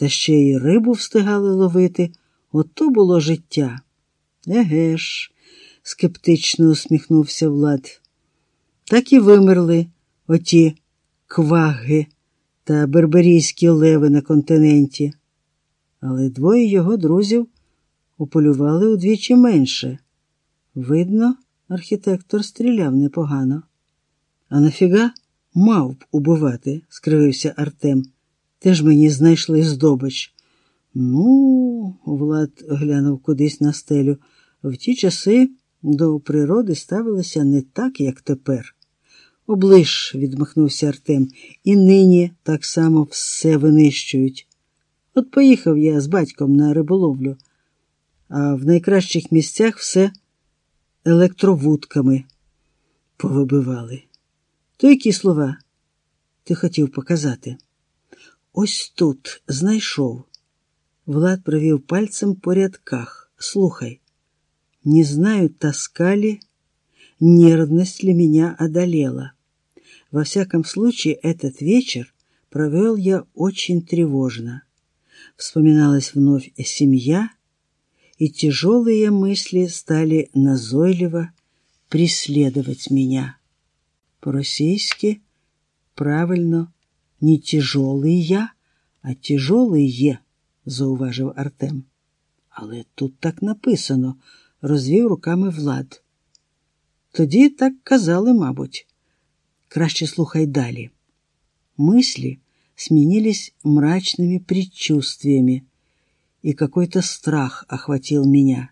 та ще й рибу встигали ловити. Ото було життя. Еге ж, скептично усміхнувся Влад. Так і вимерли оті кваги та берберійські леви на континенті. Але двоє його друзів уполювали удвічі менше. Видно, архітектор стріляв непогано. А нафіга б убивати, скривився Артем. Теж мені знайшли здобич. Ну, Влад глянув кудись на стелю. В ті часи до природи ставилися не так, як тепер. Оближ, відмахнувся Артем, і нині так само все винищують. От поїхав я з батьком на риболовлю, а в найкращих місцях все електровудками повибивали. То які слова ти хотів показати? Ось тут знайшов. Влад провів пальцем по рядках. Слухай, не знаю, таскали, нервность ли меня одолела. Во всяком случае, этот вечер провел я очень тревожно. Вспоминалась вновь семья, и тяжелые мысли стали назойливо преследовать меня. По-російськи правильно не тяжелий я, а тяжелий зауважив Артем. Але тут так написано, розвів руками Влад. Тоді так казали, мабуть. Краще слухай далі. Мысли сменились мрачными предчувствиями, и какой-то страх охватил меня.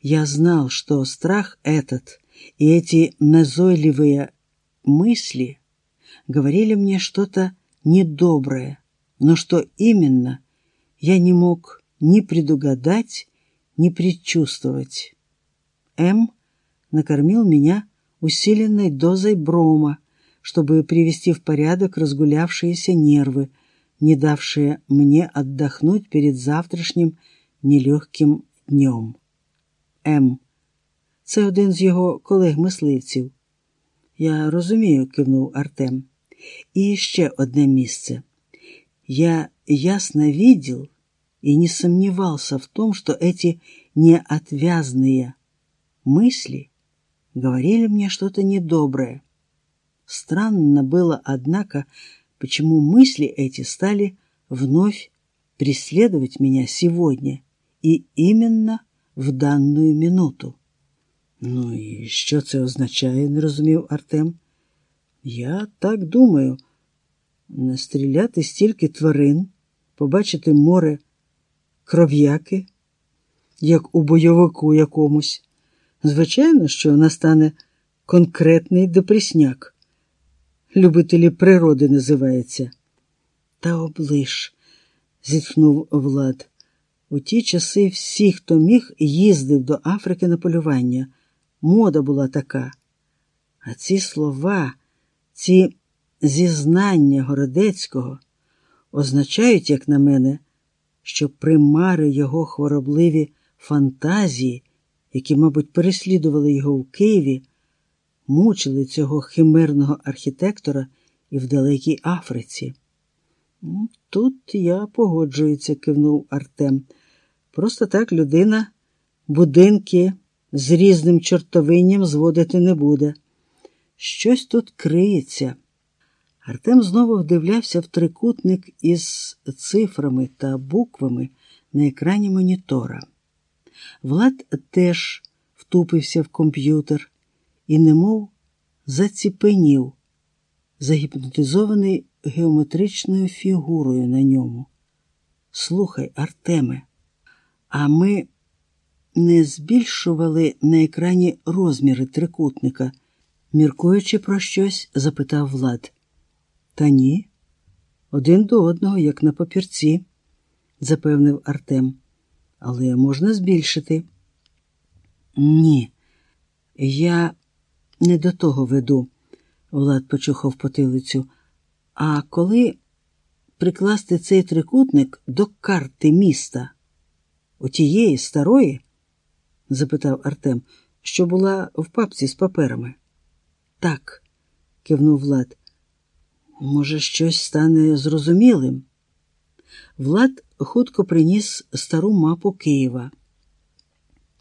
Я знал, что страх этот и эти назойливые мысли — говорили мне что-то недоброе, но что именно, я не мог ни предугадать, ни предчувствовать. М накормил меня усиленной дозой брома, чтобы привести в порядок разгулявшиеся нервы, не давшие мне отдохнуть перед завтрашнім нелегким днем. М. Це один з його колег-мисливців. Я розумію, кивнув Артем. І ще одне місце. Я ясно видел и не сомневался в том, что эти неотвязные мысли говорили мне что-то недоброе. Странно было, однако, почему мысли эти стали вновь преследовать меня сегодня и именно в данную минуту. Ну і що це означає, не розумів Артем. Я так думаю, настріляти стільки тварин, побачити море кров'яки, як у бойовику якомусь. Звичайно, що настане конкретний депресняк. Любителі природи називається. Та облиш, зітхнув Влад. У ті часи всі, хто міг, їздив до Африки на полювання. Мода була така. А ці слова, ці зізнання Городецького означають, як на мене, що примари його хворобливі фантазії які, мабуть, переслідували його в Києві, мучили цього химерного архітектора і в далекій Африці. Тут я погоджуюся, кивнув Артем. Просто так людина будинки з різним чортовинням зводити не буде. Щось тут криється. Артем знову вдивлявся в трикутник із цифрами та буквами на екрані монітора. Влад теж втупився в комп'ютер і, немов заціпенів, загіпнотизований геометричною фігурою на ньому. Слухай, Артеме, а ми не збільшували на екрані розміри трикутника, міркуючи про щось, запитав Влад. Та ні, один до одного, як на папірці, запевнив Артем але можна збільшити. Ні, я не до того веду, Влад почухав потилицю. А коли прикласти цей трикутник до карти міста, отієї старої? Запитав Артем, що була в папці з паперами. Так, кивнув Влад. Може, щось стане зрозумілим. Влад хутко приніс стару мапу Києва.